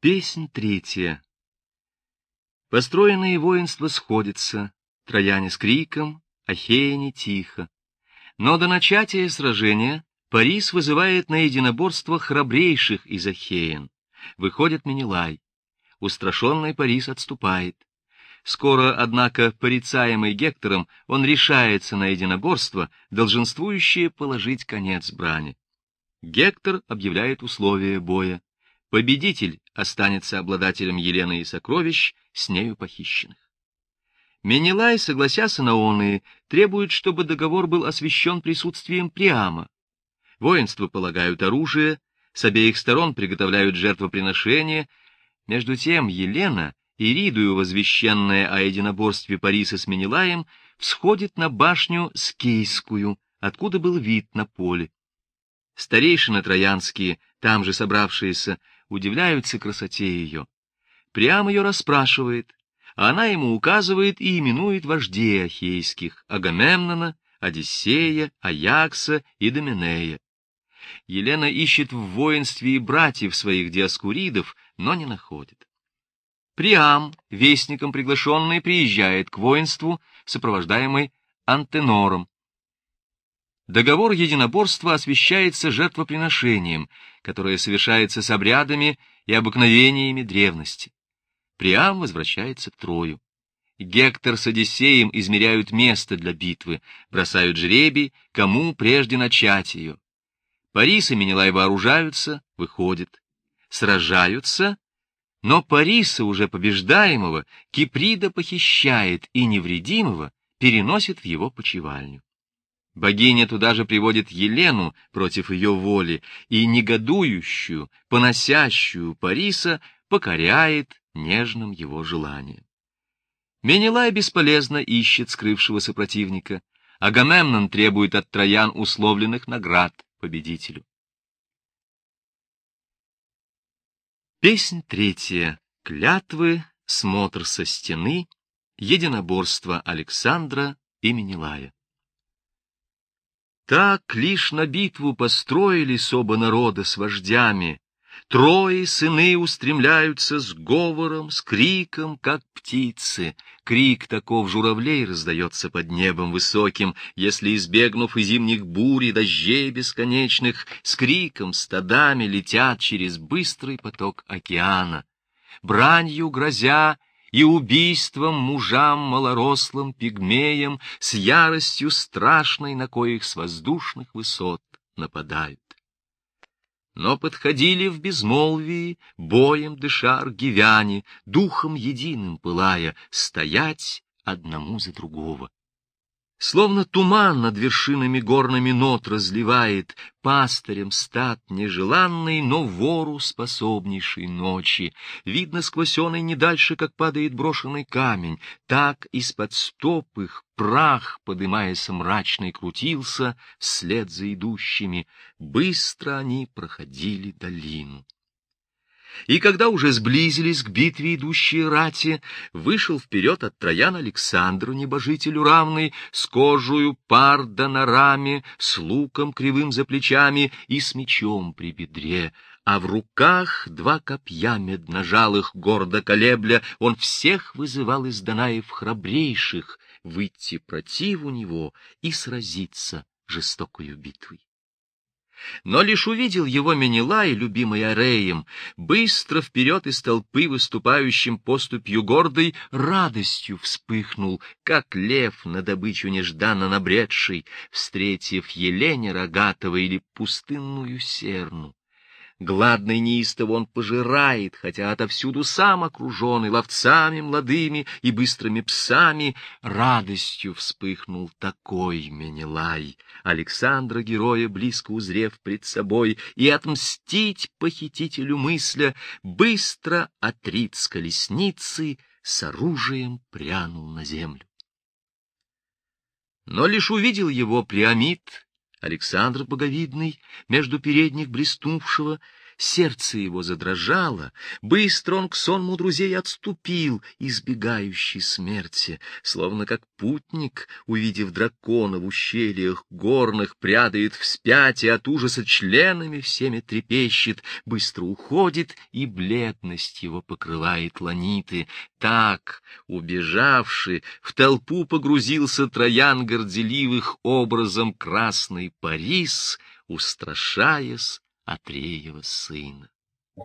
Песнь третья. Построенные воинства сходятся, трояне с криком, ахеяне тихо. Но до начатия сражения Парис вызывает на единоборство храбрейших из ахеян. Выходит Менелай. Устрашенный Парис отступает. Скоро, однако, порицаемый Гектором, он решается на единоборство, долженствующее положить конец брани. Гектор объявляет условия боя. Победитель останется обладателем Елены и сокровищ, с нею похищенных. Менелай, согласясь на оные, требует, чтобы договор был освящен присутствием Приама. Воинство полагают оружие, с обеих сторон приготовляют жертвоприношения. Между тем Елена, Иридую возвещенная о единоборстве Париса с Менелаем, всходит на башню Скейскую, откуда был вид на поле. Старейшины троянские, там же собравшиеся, удивляются красоте ее. Прямо ее расспрашивает, а она ему указывает и именует вождей ахейских — Агамемнона, Одиссея, Аякса и Доминея. Елена ищет в воинстве и братьев своих диаскуридов, но не находит. Приам, вестником приглашенный, приезжает к воинству, сопровождаемый Антенором, Договор единоборства освящается жертвоприношением, которое совершается с обрядами и обыкновениями древности. Приам возвращается к Трою. Гектор с Одиссеем измеряют место для битвы, бросают жребий, кому прежде начать ее. Парис и Менелай вооружаются, выходят. Сражаются, но Париса, уже побеждаемого, Киприда похищает и невредимого переносит в его почевальню. Богиня туда же приводит Елену против ее воли и негодующую, поносящую Париса покоряет нежным его желанием. Менелай бесполезно ищет скрывшегося противника. Агамемнон требует от троян условленных наград победителю. Песнь третья. Клятвы, смотр со стены, единоборство Александра и Менелая. Так лишь на битву построились оба народа с вождями. Трое сыны устремляются с говором, с криком, как птицы. Крик таков журавлей раздается под небом высоким, если, избегнув и зимних бурь и дождей бесконечных, с криком стадами летят через быстрый поток океана. Бранью грозя и убийством мужам малорослым пигмеям с яростью страшной, на коих с воздушных высот нападают. Но подходили в безмолвии, боем дыша аргивяне, духом единым пылая, стоять одному за другого. Словно туман над вершинами горными нот разливает, Пастырем стат нежеланный, но вору способнейшей ночи. Видно сквозь оной не дальше, как падает брошенный камень, Так из-под стоп их прах, подымаясь мрачный, крутился Вслед за идущими, быстро они проходили долину. И когда уже сблизились к битве идущие рати, вышел вперед от Троян Александру, небожителю равный, с кожую парда на раме, с луком кривым за плечами и с мечом при бедре, а в руках два копья медножалых, гордо колебля, он всех вызывал из Данаев храбрейших выйти противу него и сразиться жестокою битвой. Но лишь увидел его Менелай, любимый Ареем, быстро вперед из толпы, выступающим поступью гордой, радостью вспыхнул, как лев на добычу нежданно набредший, встретив еленя рогатого или пустынную серну. Гладный неистово он пожирает, хотя отовсюду сам окруженный ловцами молодыми и быстрыми псами, радостью вспыхнул такой Менелай, Александра героя близко узрев пред собой, и отмстить похитителю мысля, быстро отрит с колесницы, с оружием прянул на землю. Но лишь увидел его Приамид, Александр Боговидный, между передних блеснувшего, сердце его задрожало, быстро он к сонму друзей отступил, избегающий смерти, словно как путник, увидев дракона в ущельях горных, прядает вспять и от ужаса членами всеми трепещет, быстро уходит, и бледность его покрывает ланиты. Так, убежавший, в толпу погрузился Троян горделивых образом красный Парис, устрашаясь Атреева сына.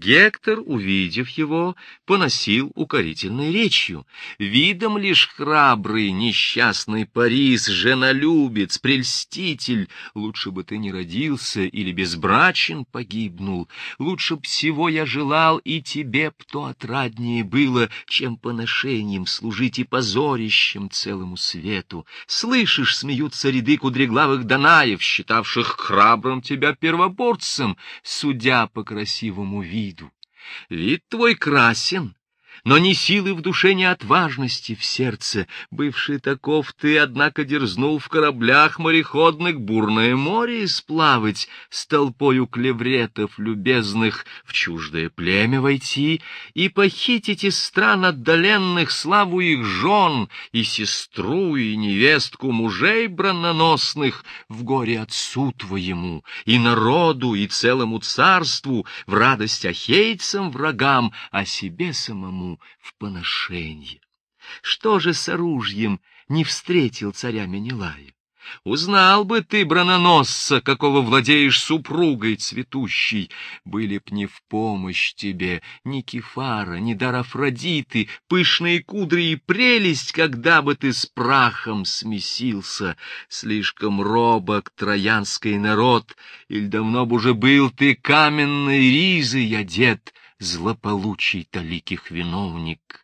Гектор, увидев его, поносил укорительной речью. Видом лишь храбрый, несчастный Парис, женолюбец, прельститель, лучше бы ты не родился или безбрачен погибнул, лучше б всего я желал и тебе б то отраднее было, чем поношением служить и позорищем целому свету. Слышишь, смеются ряды кудреглавых донаев, считавших храбрым тебя первоборцем, судя по красивому виду виду. Вид твой красен, но ни силы в душе, ни отважности в сердце. Бывший таков ты, однако, дерзнул в кораблях мореходных бурное море сплавать, с толпою клевретов любезных в чуждое племя войти и похитить из стран отдаленных славу их жен и сестру и невестку мужей брононосных в горе отцу твоему и народу и целому царству, в радость ахейцам врагам, а себе самому в поношенье. Что же с оружием не встретил царя Менелая? Узнал бы ты, брононосца, какого владеешь супругой цветущей, были б не в помощь тебе ни Кефара, ни дар Афродиты, пышные кудри и прелесть, когда бы ты с прахом смесился. Слишком робок троянский народ, или давно б уже был ты каменной ризой одет, злополучий таликих виновник.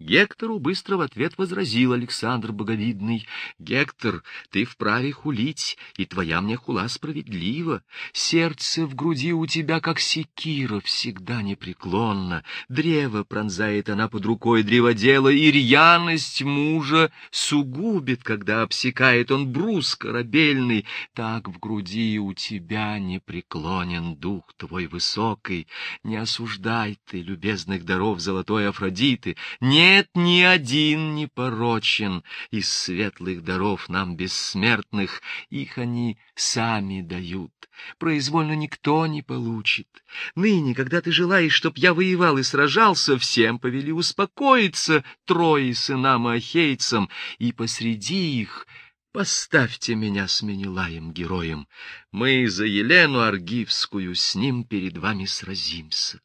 Гектору быстро в ответ возразил Александр Боговидный. «Гектор, ты вправе хулить, и твоя мне хула справедлива. Сердце в груди у тебя, как секира, всегда непреклонно. Древо пронзает она под рукой древодела, и рьяность мужа сугубит, когда обсекает он брус корабельный. Так в груди у тебя непреклонен дух твой высокий. Не осуждай ты любезных даров золотой Афродиты, не нет, ни один не порочен из светлых даров нам бессмертных, их они сами дают. Произвольно никто не получит. Ныне, когда ты желаешь, чтоб я воевал и сражался, всем повели успокоиться трое сынам ахейцам, и посреди их Поставьте меня с Менелаем героем. Мы за Елену Аргивскую с ним перед вами сразимся.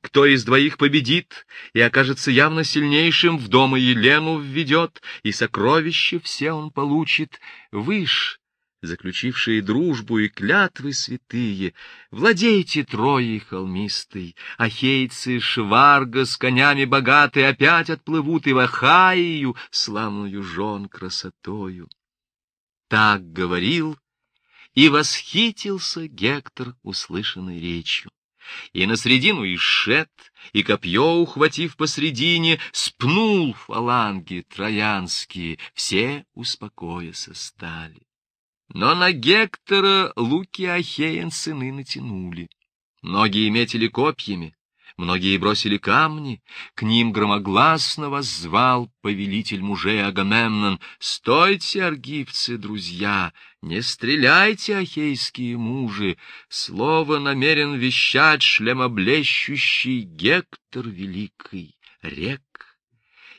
Кто из двоих победит и окажется явно сильнейшим, в дом Елену введет, и сокровища все он получит. Выш, заключившие дружбу и клятвы святые, владейте троей холмистой, ахейцы шварга с конями богатые опять отплывут и в Ахаию, славную жен красотою. Так говорил и восхитился Гектор услышанной речью и на средину ишет, и копье, ухватив посредине, спнул фаланги троянские, все успокояся стали. Но на Гектора луки Ахеен сыны натянули. Многие метили копьями, Многие бросили камни, к ним громогласно воззвал повелитель мужей Агамемнон. «Стойте, аргивцы, друзья, не стреляйте, ахейские мужи! Слово намерен вещать шлемоблещущий Гектор Великий, рек».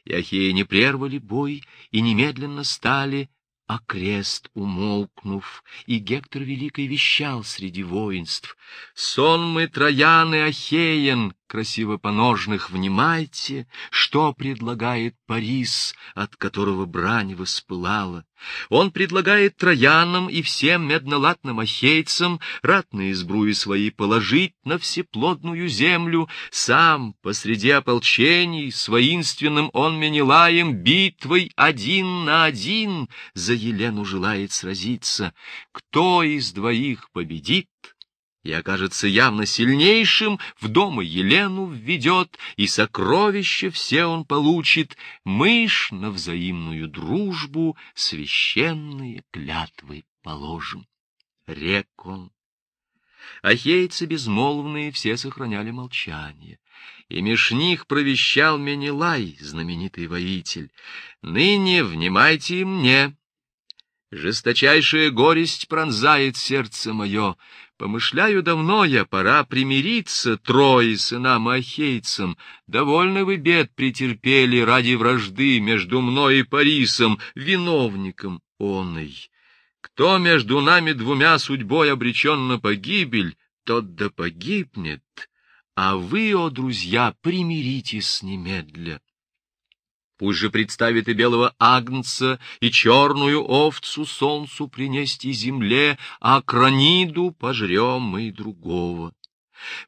И ахеи не прервали бой и немедленно стали а крест, умолкнув, и Гектор Великий вещал среди воинств. «Сон мы Троян и Ахеен, красиво поножных, внимайте, что предлагает Парис, от которого брань воспылала. Он предлагает троянам и всем меднолатным ахейцам ратные сбруи свои положить на всеплодную землю, сам посреди ополчений с воинственным он Менелаем битвой один на один за Елену желает сразиться. Кто из двоих победит, и окажется явно сильнейшим, в дом Елену введет, и сокровища все он получит, мышь на взаимную дружбу священные клятвы положим. Рек он. Ахейцы безмолвные все сохраняли молчание. И меж них провещал Менелай, знаменитый воитель. «Ныне внимайте мне, Жесточайшая горесть пронзает сердце мое. Помышляю давно я, пора примириться трое сынам Ахейцам. Довольно вы бед претерпели ради вражды между мной и Парисом, виновником оной. Кто между нами двумя судьбой обречен на погибель, тот да погибнет, а вы, о друзья, примиритесь немедля. Пусть же представит и белого агнца, и черную овцу солнцу принести земле, а краниду пожрем мы другого.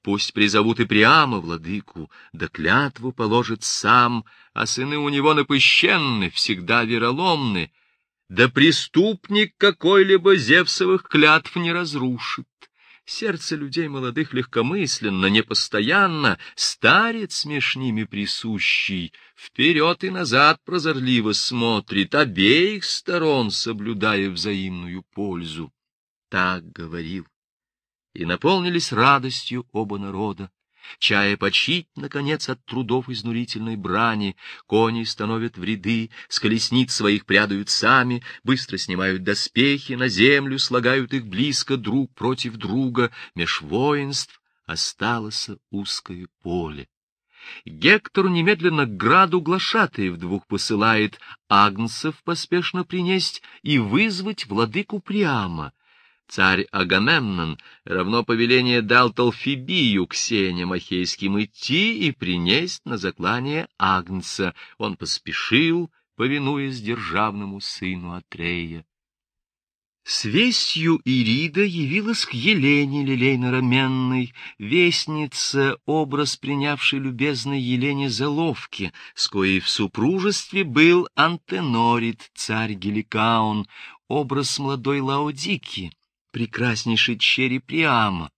Пусть призовут и прямо владыку, да клятву положит сам, а сыны у него напыщенны, всегда вероломны, да преступник какой-либо Зевсовых клятв не разрушит. Сердце людей молодых легкомысленно, непостоянно, старец меж ними присущий, вперед и назад прозорливо смотрит, обеих сторон соблюдая взаимную пользу. Так говорил. И наполнились радостью оба народа. Чая почить, наконец, от трудов изнурительной брани, кони становят в ряды, с колесниц своих прядают сами, быстро снимают доспехи, на землю слагают их близко друг против друга, меж воинств осталось узкое поле. Гектор немедленно к граду глашатаев двух посылает, агнцев поспешно принесть и вызвать владыку прямо — Царь Агамемнон равно повеление дал Толфибию Ксениям Ахейским идти и принесть на заклание Агнца. Он поспешил, повинуясь державному сыну Атрея. С вестью Ирида явилась к Елене лилейно-раменной, вестница, образ принявшей любезной Елене Заловки, с коей в супружестве был Антенорит, царь Геликаон, образ молодой Лаодики прекраснейшей чери Приама.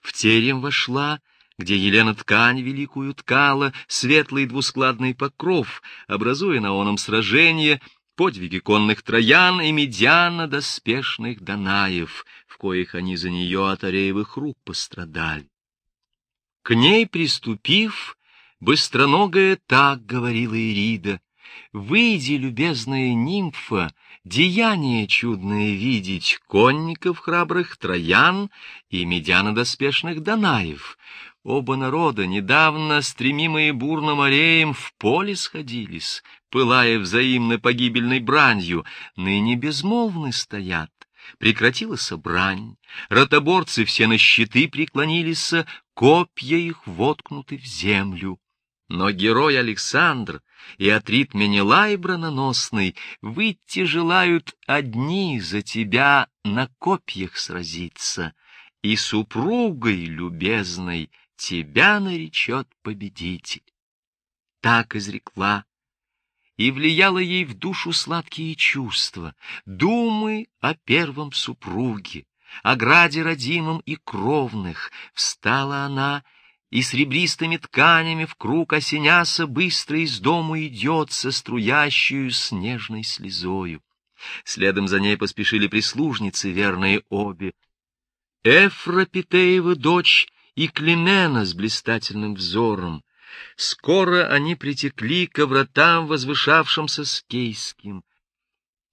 В терем вошла, где Елена ткань великую ткала, светлый двускладный покров, образуя на оном сражение подвиги конных троян и медиана доспешных Данаев, в коих они за нее от Ареевых рук пострадали. К ней приступив, быстроногая так говорила Ирида, «Выйди, любезная нимфа, деяние чудное видеть конников храбрых троян и медяно-доспешных Данаев. Оба народа, недавно стремимые бурным ареем, в поле сходились, пылая взаимно погибельной бранью, ныне безмолвны стоят. Прекратилась брань, ротоборцы все на щиты преклонились, копья их воткнуты в землю. Но герой Александр и Атрит Менелай брононосный выйти желают одни за тебя на копьях сразиться, и супругой любезной тебя наречет победитель. Так изрекла, и влияло ей в душу сладкие чувства, думы о первом супруге, о граде родимом и кровных. Встала она и с ребристыми тканями в круг осеняса быстро из дому идет со струящую снежной слезою. Следом за ней поспешили прислужницы, верные обе. Эфра Питеева дочь и Климена с блистательным взором. Скоро они притекли ко вратам, возвышавшимся скейским.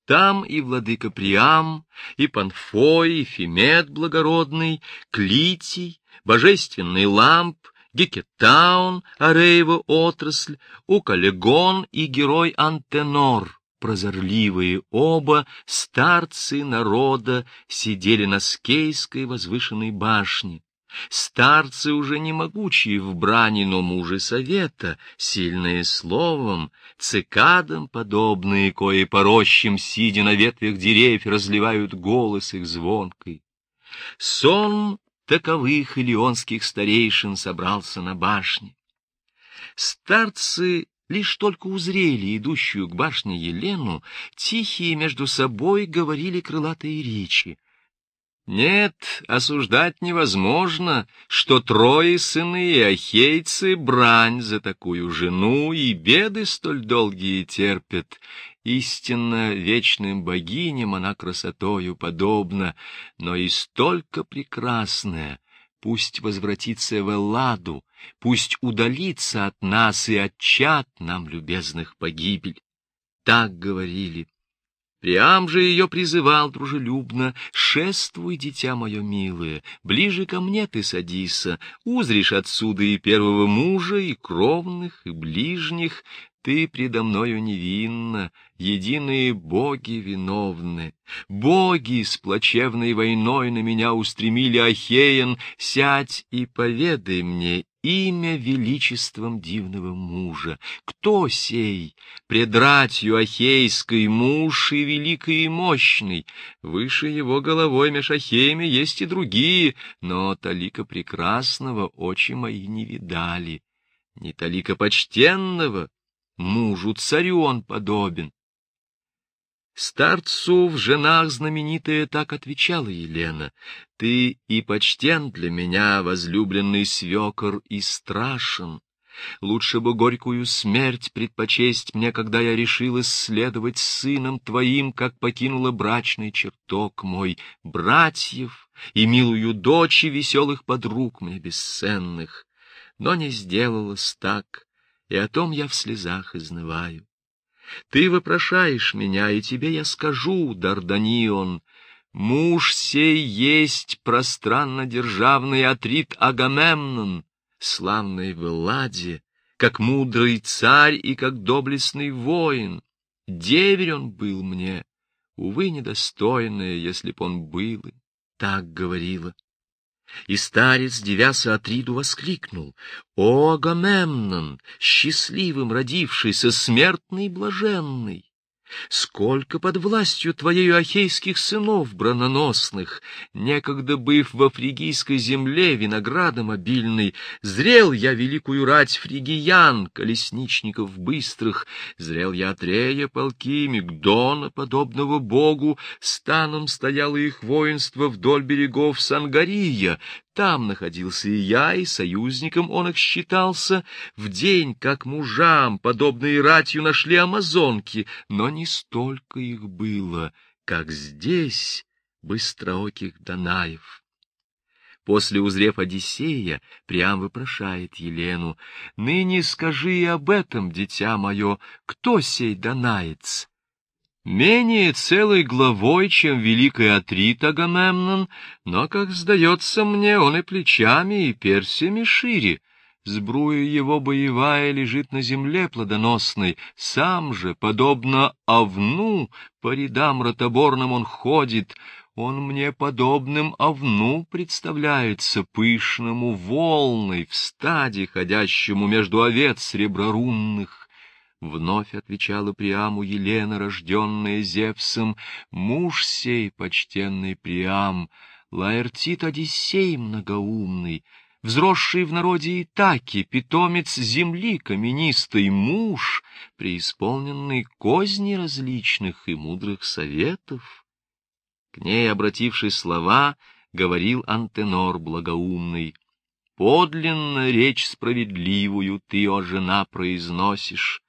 Там и владыка Приам, и Панфой, и Фимет благородный, Клитий, божественный ламп, Гекетаун, Ареева отрасль, Укалегон и герой Антенор, прозорливые оба, старцы народа, сидели на скейской возвышенной башне. Старцы уже не могучие в брани, но мужи совета, сильные словом, цикадам подобные, кои по сидя на ветвях деревьев, разливают голос их звонкой. Сон таковых илионских старейшин собрался на башне. Старцы лишь только узрели идущую к башне Елену, тихие между собой говорили крылатые речи. Нет, осуждать невозможно, что трое сыны и ахейцы брань за такую жену и беды столь долгие терпят. Истинно вечным богиням она красотою подобна, но и столько прекрасная. Пусть возвратится в Элладу, пусть удалится от нас и от чад нам, любезных, погибель. Так говорили. Приам же ее призывал дружелюбно, «Шествуй, дитя мое милое, ближе ко мне ты садися, узришь отсюда и первого мужа, и кровных, и ближних, ты предо мною невинна, единые боги виновны. Боги с плачевной войной на меня устремили Ахеян, сядь и поведай мне имя величеством дивного мужа. Кто сей? Предратью Ахейской муж и великий и мощный. Выше его головой меж Ахеями есть и другие, но талика прекрасного очи мои не видали. Не талика почтенного, мужу царю он подобен. Старцу в женах знаменитая так отвечала Елена, «Ты и почтен для меня, возлюбленный свекор, и страшен. Лучше бы горькую смерть предпочесть мне, когда я решилась следовать сыном твоим, как покинула брачный чертог мой, братьев и милую дочь и веселых подруг мне бесценных. Но не сделалось так, и о том я в слезах изнываю. Ты вопрошаешь меня, и тебе я скажу, Дарданион, муж сей есть пространно-державный Атрит Агамемнон, славный в Элладе, как мудрый царь и как доблестный воин. Деверь он был мне, увы, недостойная, если б он был, так говорила. И старец, девяся Атриду, воскликнул, «О, Агамемнон, счастливым родившийся, смертный блаженный! Сколько под властью твоею ахейских сынов брононосных, некогда быв во фригийской земле виноградом обильный, зрел я великую рать фригиян, колесничников быстрых, зрел я Атрея полки, Мигдона, подобного богу, станом стояло их воинство вдоль берегов Сангария, там находился и я, и союзником он их считался. В день, как мужам, подобные ратью нашли амазонки, но не столько их было, как здесь быстрооких Данаев. После узрев Одиссея, Приам вопрошает Елену, «Ныне скажи и об этом, дитя мое, кто сей Данаец?» Менее целой главой, чем великий Атрит Агамемнон, но, как сдается мне, он и плечами, и персиями шире. Сбруя его боевая лежит на земле плодоносной, сам же, подобно овну, по рядам ротоборным он ходит, он мне подобным овну представляется, пышному волной в стаде, ходящему между овец среброрунных. Вновь отвечала Приаму Елена, рожденная Зевсом, муж сей, почтенный Приам, Лаэртит Одиссей многоумный, взросший в народе Итаки, питомец земли каменистой, муж, преисполненный козни различных и мудрых советов. К ней, обратившись слова, говорил Антенор благоумный. Подлинно речь справедливую ты, о жена, произносишь,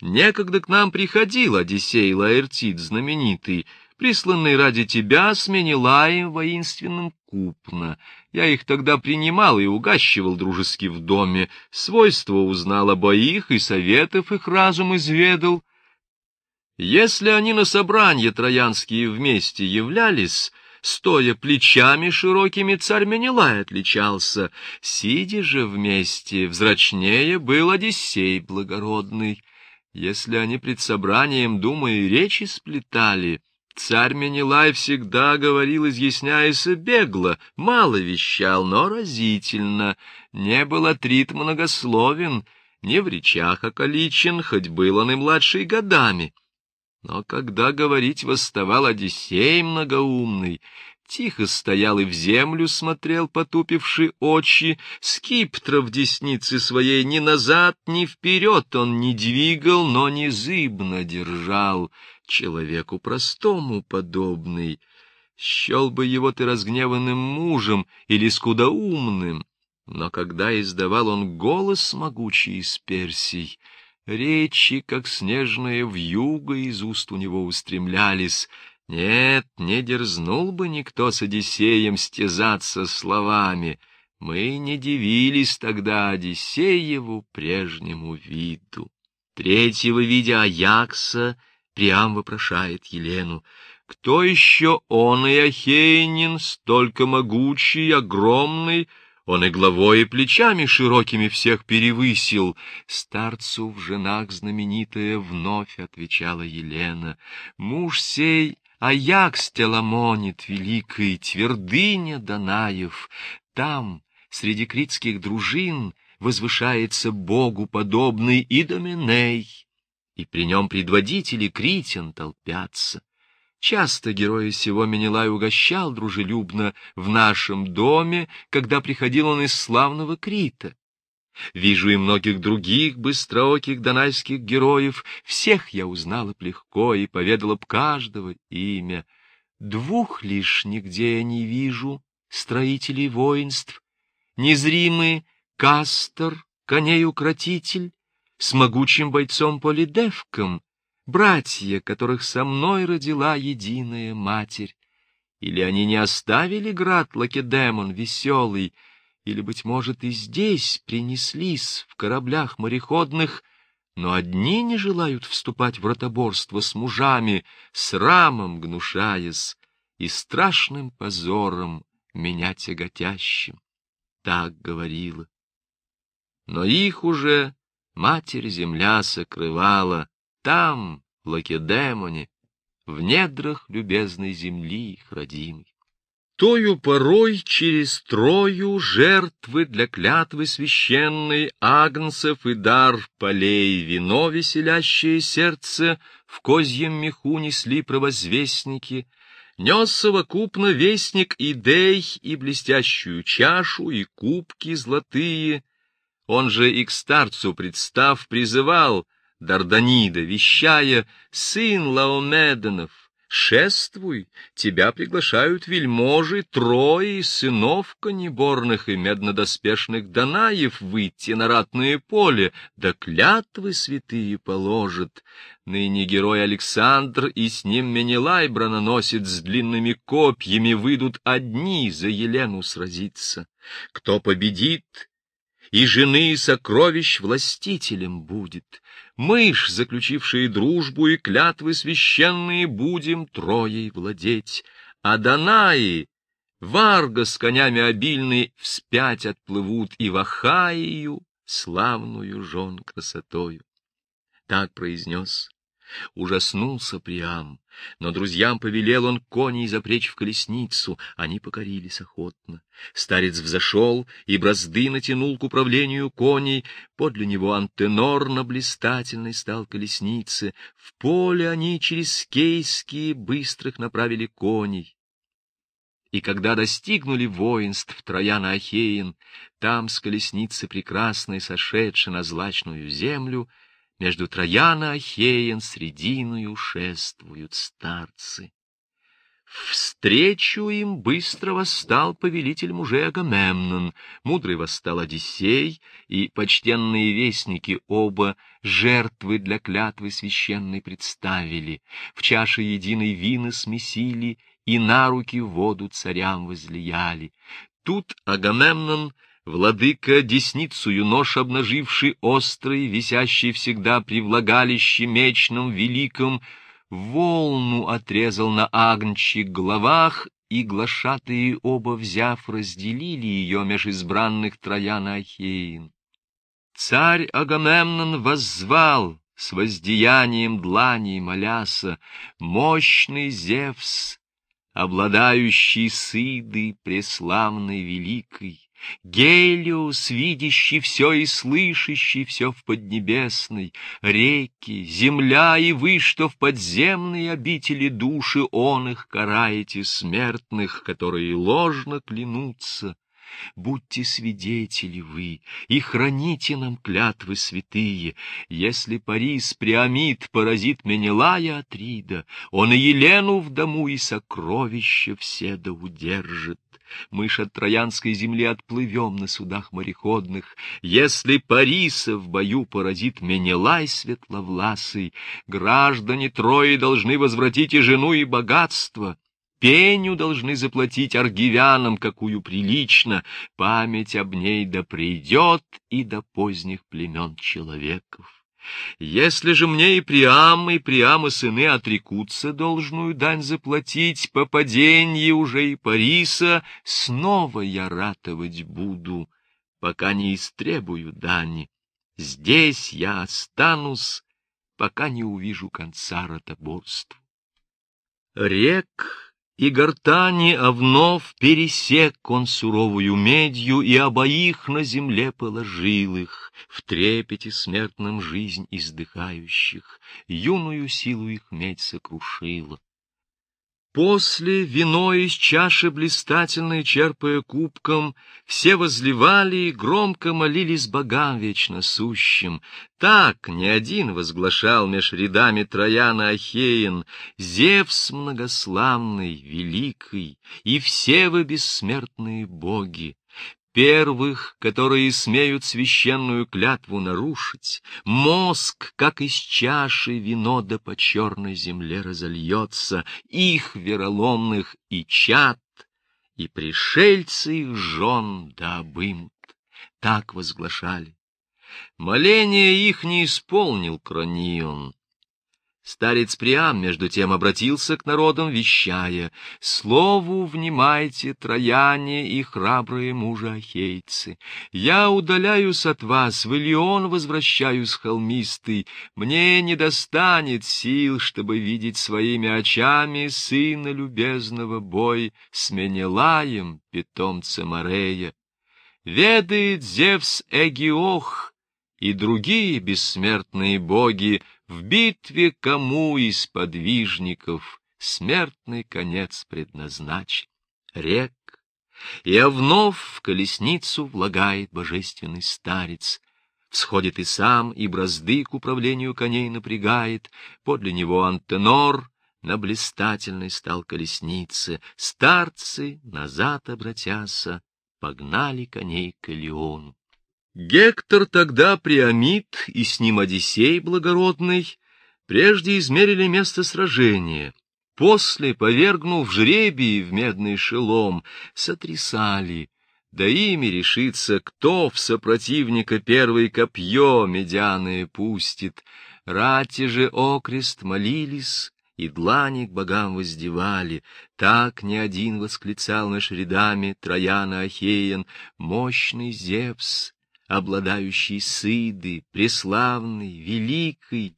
Некогда к нам приходил Одиссей Лаэртит знаменитый, присланный ради тебя с Менелаем воинственным купно. Я их тогда принимал и угащивал дружески в доме, свойства узнал обоих и советов их разум изведал. Если они на собранье троянские вместе являлись, стоя плечами широкими царь Менелай отличался, сидя же вместе, взрачнее был Одиссей благородный. Если они пред собранием, думая, речи сплетали, царь Менелай всегда говорил, изъясняясь бегло, мало вещал, но разительно. Не был Атрит многословен, не в речах околичен, хоть был он и младший годами. Но когда говорить восставал Одиссей многоумный, Тихо стоял и в землю смотрел, потупивши очи, скиптра в деснице своей ни назад, ни вперед он не двигал, но не зыбно держал, человеку простому подобный. Счел бы его ты разгневанным мужем или скудоумным, но когда издавал он голос могучий из Персий, речи, как снежная вьюга, из уст у него устремлялись. Нет, не дерзнул бы никто с Одиссеем стязаться словами. Мы не дивились тогда Одиссееву прежнему виду. Третьего, видя Аякса, Приам вопрошает Елену, кто еще он и Ахейнин, столько могучий, огромный, он и главой, и плечами широкими всех перевысил. Старцу в женах знаменитая вновь отвечала Елена. Муж сей Аякс Теламонит великий, твердыня Данаев. Там, среди критских дружин, возвышается Богу подобный и Доминей, и при нем предводители критян толпятся. Часто герой сего Менелай угощал дружелюбно в нашем доме, когда приходил он из славного Крита. Вижу и многих других быстрооких донайских героев, всех я узнала б легко и поведала б каждого имя. Двух лишь нигде я не вижу, строителей воинств, незримый Кастор, коней-укротитель, с могучим бойцом Полидевком, братья, которых со мной родила единая матерь. Или они не оставили град Лакедемон веселый, или, быть может, и здесь принеслись в кораблях мореходных, но одни не желают вступать в ротоборство с мужами, с рамом гнушаясь и страшным позором меня тяготящим. Так говорила. Но их уже Матерь-Земля сокрывала там, в Лакедемоне, в недрах любезной земли их родимой. Тою порой через трою жертвы для клятвы священной агнцев и дар полей вино веселящее сердце в козьем меху несли провозвестники, нес совокупно вестник идей и блестящую чашу, и кубки золотые, он же и к старцу, представ, призывал Дарданида, вещая, «Сын Лаомедонов, шествуй, тебя приглашают вельможи трое сынов конеборных и меднодоспешных Данаев выйти на ратное поле, да клятвы святые положат. Ныне герой Александр и с ним Менелай брононосит с длинными копьями, выйдут одни за Елену сразиться. Кто победит, и жены сокровищ властителем будет. Мы ж, заключившие дружбу и клятвы священные, будем троей владеть, а Данаи, Варга с конями обильной, вспять отплывут и в Ахаию, славную жен красотою. Так произнес Ужаснулся Приам, но друзьям повелел он коней запречь в колесницу, они покорились охотно. Старец взошел и бразды натянул к управлению коней, подле него антенор на блистательной стал колеснице, в поле они через кейские быстрых направили коней. И когда достигнули воинств Трояна Ахеин, там с колесницы прекрасной сошедши на злачную землю, между Трояна Ахеен срединою шествуют старцы. Встречу им быстро восстал повелитель мужей Агамемнон, мудрый восстал Одиссей, и почтенные вестники оба жертвы для клятвы священной представили, в чаше единой вина смесили и на руки воду царям возлияли. Тут Агамемнон Владыка, десницую нож обнаживший острый, висящий всегда при влагалище мечном великом, волну отрезал на агнчих головах, и глашатые оба взяв разделили ее меж избранных Троян Ахеин. Царь Агамемнон воззвал с воздеянием длани моляса, мощный Зевс, обладающий сыдой преславной великой, Гелиус, видящий все и слышащий все в поднебесной, реки, земля и вы, что в подземной обители души он их караете смертных, которые ложно клянутся, будьте свидетели вы и храните нам клятвы святые. Если Парис Приамид поразит Менелая Атрида, он и Елену в дому и сокровища все да удержит. Мы ж от Троянской земли отплывем на судах мореходных. Если Париса в бою поразит Менелай светловласый, граждане Трои должны возвратить и жену, и богатство. Пеню должны заплатить аргивянам, какую прилично, память об ней да придет и до поздних племен человеков. Если же мне и Приам, и Приама сыны отрекутся должную дань заплатить, по паденье уже и Париса, снова я ратовать буду, пока не истребую дани. Здесь я останусь, пока не увижу конца ротоборству. Рек и гортани, вновь пересек он суровую медью, и обоих на земле положил их, в трепете смертном жизнь издыхающих, юную силу их медь сокрушила. После вино из чаши блистательной, черпая кубком, все возливали и громко молились богам вечно сущим. Так не один возглашал меж рядами Трояна Ахеин, Зевс многославный, великий, и все вы бессмертные боги первых, которые смеют священную клятву нарушить, мозг, как из чаши вино да по черной земле разольется, их вероломных и чад, и пришельцы их жен да обымут. Так возглашали. Моление их не исполнил Кронион, Старец Приам, между тем, обратился к народам, вещая, «Слову внимайте, трояне и храбрые мужи ахейцы. Я удаляюсь от вас, в Илион возвращаюсь холмистый. Мне не достанет сил, чтобы видеть своими очами сына любезного бой с Менелаем, питомцем Арея. Ведает Зевс Эгиох и другие бессмертные боги, в битве кому из подвижников смертный конец предназначен? Рек, и вновь в колесницу влагает божественный старец, Всходит и сам, и бразды к управлению коней напрягает, подле него Антенор на блистательной стал колеснице, старцы, назад обратяся, погнали коней к Илиону. Гектор тогда Приамид и с ним Одиссей благородный прежде измерили место сражения, после, повергнув жребий в медный шелом, сотрясали, да ими решится, кто в сопротивника первое копье медяное пустит. Рати же окрест молились, и длани к богам воздевали. Так не один восклицал наш рядами Трояна Ахеян, мощный Зевс, обладающий сыды, преславный, великий,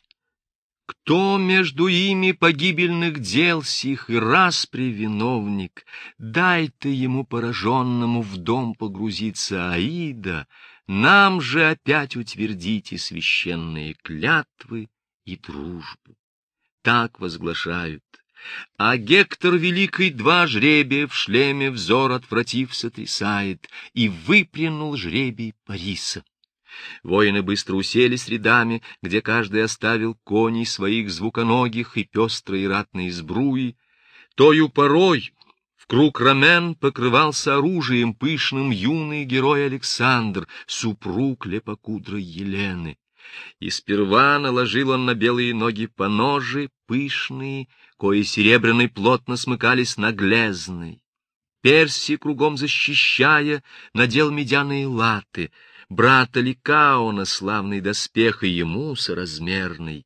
кто между ими погибельных дел сих и распри виновник, дай ты ему пораженному в дом погрузиться, Аида, нам же опять утвердите священные клятвы и дружбу. Так возглашают а Гектор Великий два жребия в шлеме взор отвратив сотрясает, и выплюнул жребий Париса. Воины быстро уселись рядами, где каждый оставил коней своих звуконогих и пестрые ратные сбруи. Тою порой в круг рамен покрывался оружием пышным юный герой Александр, супруг лепокудрой Елены. И сперва наложил он на белые ноги поножи пышные, кои серебряной плотно смыкались на глезной. Перси, кругом защищая, надел медяные латы, брата Ликаона славный доспех и ему соразмерный.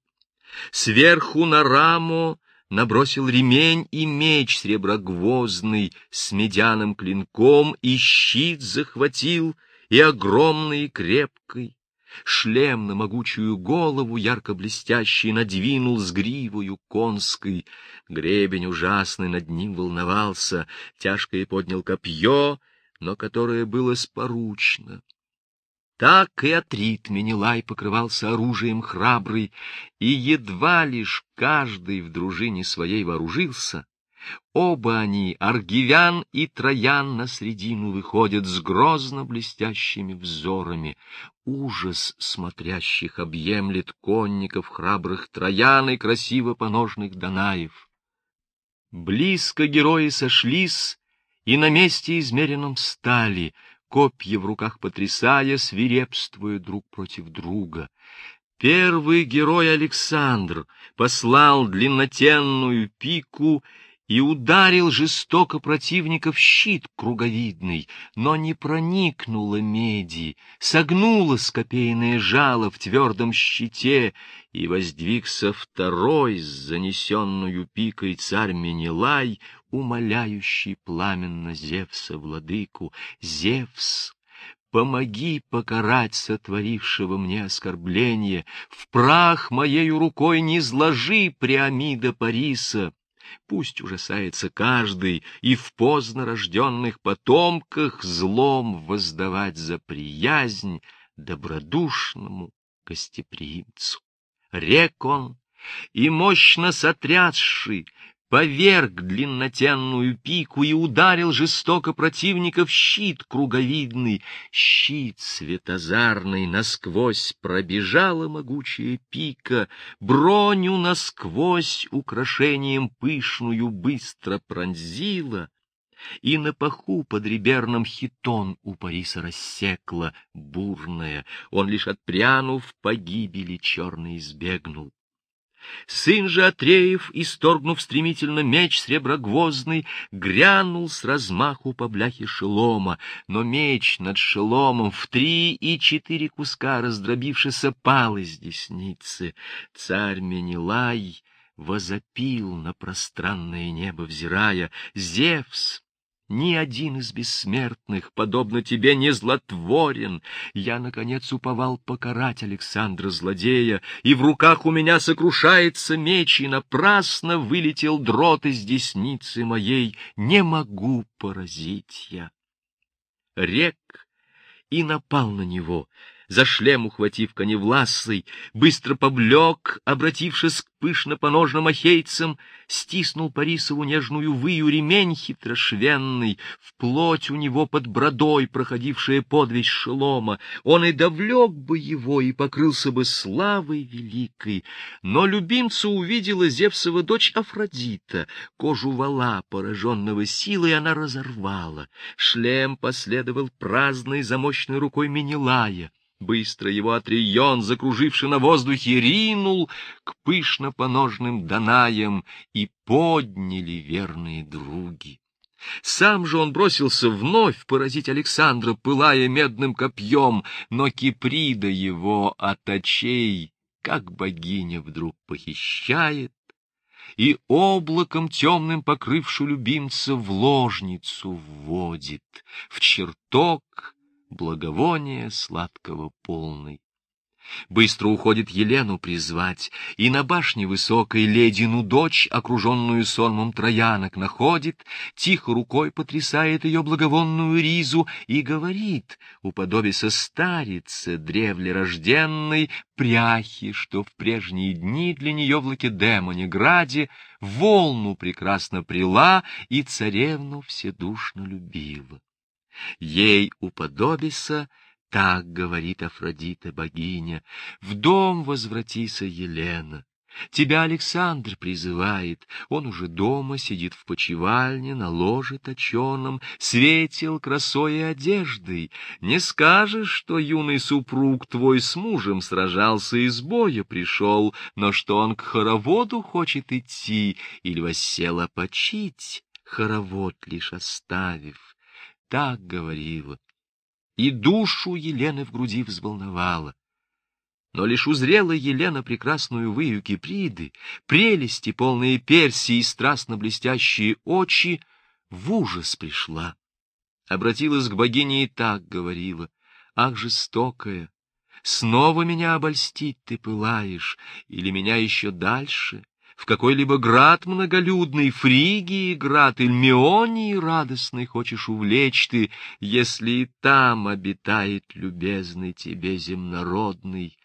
Сверху на раму набросил ремень и меч среброгвоздный с медяным клинком, и щит захватил, и огромный и крепкий шлем на могучую голову ярко блестящий надвинул с гривою конской. Гребень ужасный над ним волновался, тяжко и поднял копье, но которое было споручно. Так и Атрит Менелай покрывался оружием храбрый, и едва лишь каждый в дружине своей вооружился, Оба они, Аргивян и Троян, на средину выходят с грозно блестящими взорами. Ужас смотрящих объемлет конников храбрых Троян и красиво поножных Данаев. Близко герои сошлись, и на месте измеренном стали, копья в руках потрясая, свирепствуя друг против друга. Первый герой Александр послал длиннотенную пику и ударил жестоко противника в щит круговидный, но не проникнула меди, согнула скопейное жало в твердом щите, и воздвигся второй с занесенную пикой царь Менелай, умоляющий пламенно Зевса владыку. Зевс, помоги покарать сотворившего мне оскорбление, в прах моею рукой не сложи Приамида Париса, Пусть ужасается каждый, и в поздно рожденных потомках злом воздавать за приязнь добродушному гостеприимцу. Рек он, и мощно сотрясший, поверг длиннотенную пику и ударил жестоко противника в щит круговидный. Щит светозарный насквозь пробежала могучая пика, броню насквозь украшением пышную быстро пронзила, и на паху под реберном хитон у Париса рассекла бурная, он лишь отпрянув погибели черный избегнул. Сын же Атреев, исторгнув стремительно меч среброгвоздный, грянул с размаху по бляхе шелома, но меч над шеломом в три и четыре куска раздробившийся пал из десницы. Царь Менелай возопил на пространное небо, взирая, «Зевс!» Ни один из бессмертных, подобно тебе, не злотворен. Я, наконец, уповал покарать Александра злодея, и в руках у меня сокрушается меч, и напрасно вылетел дрот из десницы моей. Не могу поразить я. Рек и напал на него, за шлем ухватив коневласый, быстро повлек, обратившись к пышно-поножным ахейцам, стиснул Парисову нежную выю ремень хитрошвенный, в плоть у него под бродой, проходившая подвесь шелома, он и довлек бы его, и покрылся бы славой великой, но любимцу увидела Зевсова дочь Афродита, кожу вала, пораженного силой, она разорвала, шлем последовал праздной замощной рукой Менелая, Быстро его Атрион, закруживший на воздухе, ринул к пышно-поножным Данаям, и подняли верные други. Сам же он бросился вновь поразить Александра, пылая медным копьем, но Киприда его от очей, как богиня, вдруг похищает и облаком темным покрывшую любимца в ложницу вводит, в чертог благовония сладкого полный. Быстро уходит Елену призвать, и на башне высокой ледину дочь, окруженную сонмом троянок, находит, тихо рукой потрясает ее благовонную ризу и говорит, уподобися старице древле рожденной, пряхи, что в прежние дни для нее в Лакедемоне граде волну прекрасно прила и царевну вседушно любила. Ей уподобися, так говорит Афродита богиня, в дом возвратися, Елена. Тебя Александр призывает, он уже дома сидит в почевальне, на ложе точеном, светил красой и одеждой. Не скажешь, что юный супруг твой с мужем сражался и с боя пришел, но что он к хороводу хочет идти или воссел почить, хоровод лишь оставив так говорила, и душу Елены в груди взволновала. Но лишь узрела Елена прекрасную выю Киприды, прелести, полные Персии и страстно блестящие очи, в ужас пришла. Обратилась к богине и так говорила, «Ах, жестокая, снова меня обольстить ты пылаешь, или меня еще дальше?» В какой-либо град многолюдный, Фригии град, Ильмионии радостный хочешь увлечь ты, если и там обитает любезный тебе земнородный.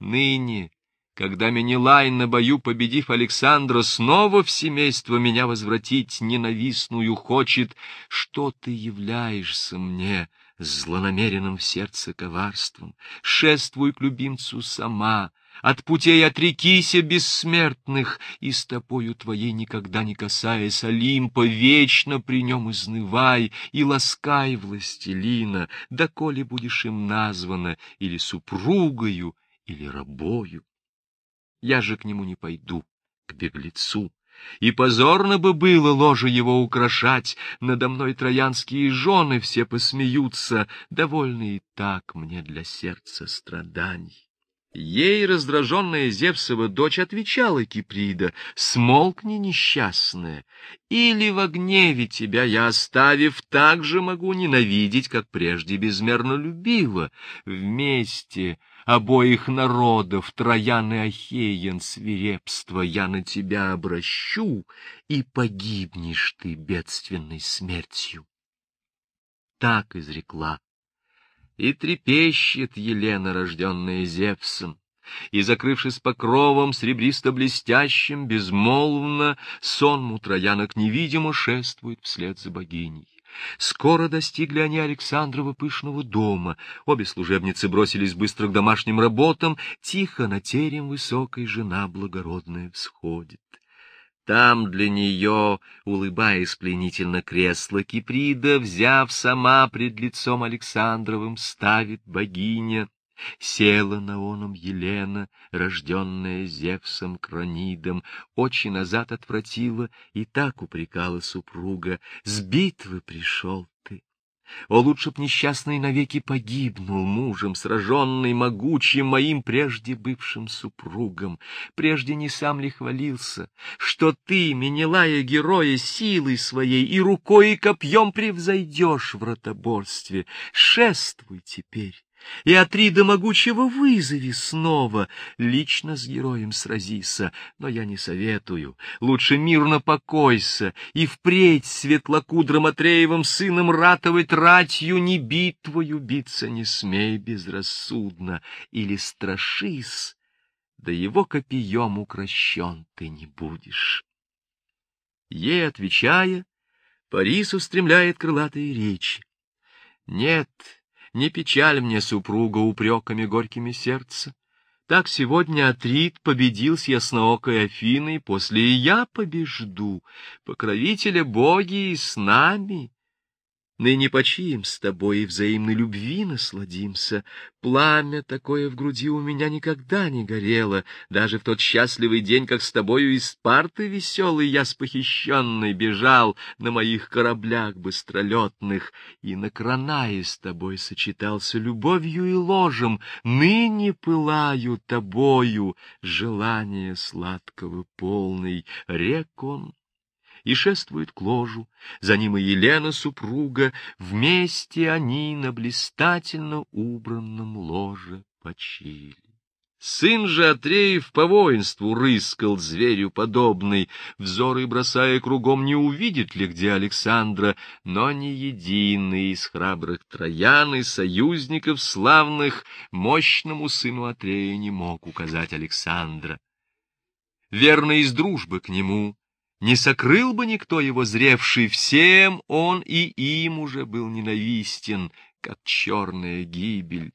Ныне когда Менелай на бою, победив Александра, снова в семейство меня возвратить ненавистную хочет, что ты являешься мне злонамеренным в сердце коварством, шествуй к любимцу сама, от путей отрекися бессмертных, и с тобою твоей никогда не касаясь Олимпа, вечно при нем изнывай и ласкай властелина, доколе будешь им названа или супругою, или рабою. Я же к нему не пойду, к беглецу, и позорно бы было ложе его украшать, надо мной троянские жены все посмеются, довольны и так мне для сердца страданий. Ей раздраженная Зевсова дочь отвечала Киприда, «Смолкни, несчастная, или в гневе тебя я, оставив, так же могу ненавидеть, как прежде безмерно любила. Вместе обоих народов, Троян и Ахеян, свирепство я на тебя обращу, и погибнешь ты бедственной смертью». Так изрекла и трепещет Елена, рожденная Зевсом, и, закрывшись покровом сребристо-блестящим, безмолвно, сон троянок невидимо шествует вслед за богиней. Скоро достигли они Александрова пышного дома. Обе служебницы бросились быстро к домашним работам. Тихо на терем высокой жена благородная всходит. Там для нее, улыбаясь пленительно кресло Киприда, взяв сама пред лицом Александровым, ставит богиня. Села на оном Елена, рожденная Зевсом Кронидом, очи назад отвратила и так упрекала супруга. С битвы пришел о, лучше б несчастный навеки погибнул мужем, сраженный могучим моим прежде бывшим супругом. Прежде не сам ли хвалился, что ты, Менелая героя, силой своей и рукой и копьем превзойдешь в ротоборстве. Шествуй теперь, и Атрида могучего вызови снова, лично с героем сразися, но я не советую, лучше мирно покойся, и впредь светлокудрым Атреевым сыном ратовать ратью, не битвою биться не смей безрассудно, или страшись, да его копьем укращен ты не будешь. Ей отвечая, Парис устремляет крылатые речи. Нет, не печаль мне, супруга, упреками горькими сердца. Так сегодня Атрит победил с ясноокой Афиной, после и я побежду, покровителя боги и с нами. Ныне почием с тобой и взаимной любви насладимся. Пламя такое в груди у меня никогда не горело, даже в тот счастливый день, как с тобою из Спарты веселый я с похищенной бежал на моих кораблях быстролетных, и на Кранае с тобой сочетался любовью и ложем. Ныне пылаю тобою, желание сладкого полный, рек он и шествует к ложу, за ним и Елена супруга, вместе они на блистательно убранном ложе почили. Сын же Атреев по воинству рыскал зверю подобный, взоры бросая кругом, не увидит ли где Александра, но ни единый из храбрых троян и союзников славных мощному сыну Атрея не мог указать Александра. Верно из дружбы к нему не сокрыл бы никто его зревший, всем он и им уже был ненавистен, как черная гибель.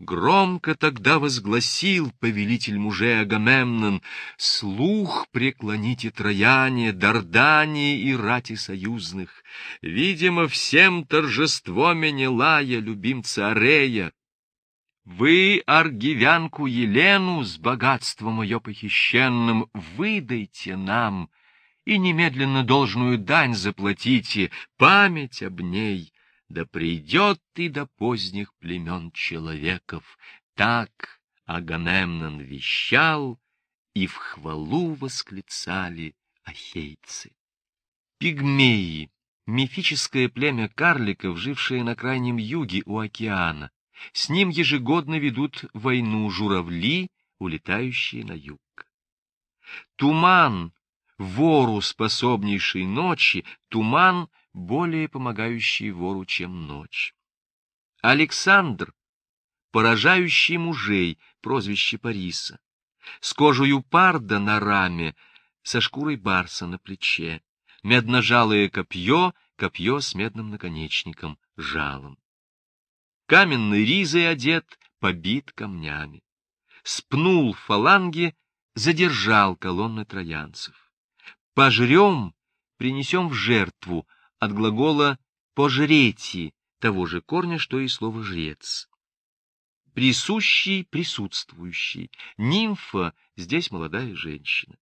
Громко тогда возгласил повелитель мужей Агамемнон, «Слух преклоните трояне, Дардане и рати союзных. Видимо, всем торжество Менелая, любимца Арея. Вы, аргивянку Елену, с богатством ее похищенным, выдайте нам» и немедленно должную дань заплатите, память об ней, да придет и до поздних племен человеков. Так Агамемнон вещал, и в хвалу восклицали ахейцы. Пигмеи — мифическое племя карликов, жившее на крайнем юге у океана. С ним ежегодно ведут войну журавли, улетающие на юг. Туман вору способнейшей ночи, туман, более помогающий вору, чем ночь. Александр, поражающий мужей, прозвище Париса. с кожую парда на раме, со шкурой барса на плече, медножалое копье, копье с медным наконечником, жалом. Каменный ризой одет, побит камнями. Спнул фаланги, задержал колонны троянцев. Пожрем, принесем в жертву от глагола «пожрети», того же корня, что и слово «жрец». Присущий, присутствующий. Нимфа здесь молодая женщина.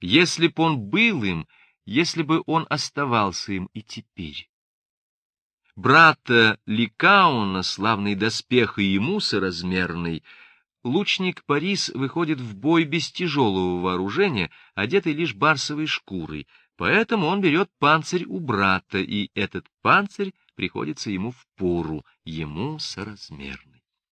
Если б он был им, если бы он оставался им и теперь. Брата Ликауна, славный доспех и ему соразмерный, лучник Парис выходит в бой без тяжелого вооружения, одетый лишь барсовой шкурой, поэтому он берет панцирь у брата, и этот панцирь приходится ему в пору, ему соразмерный.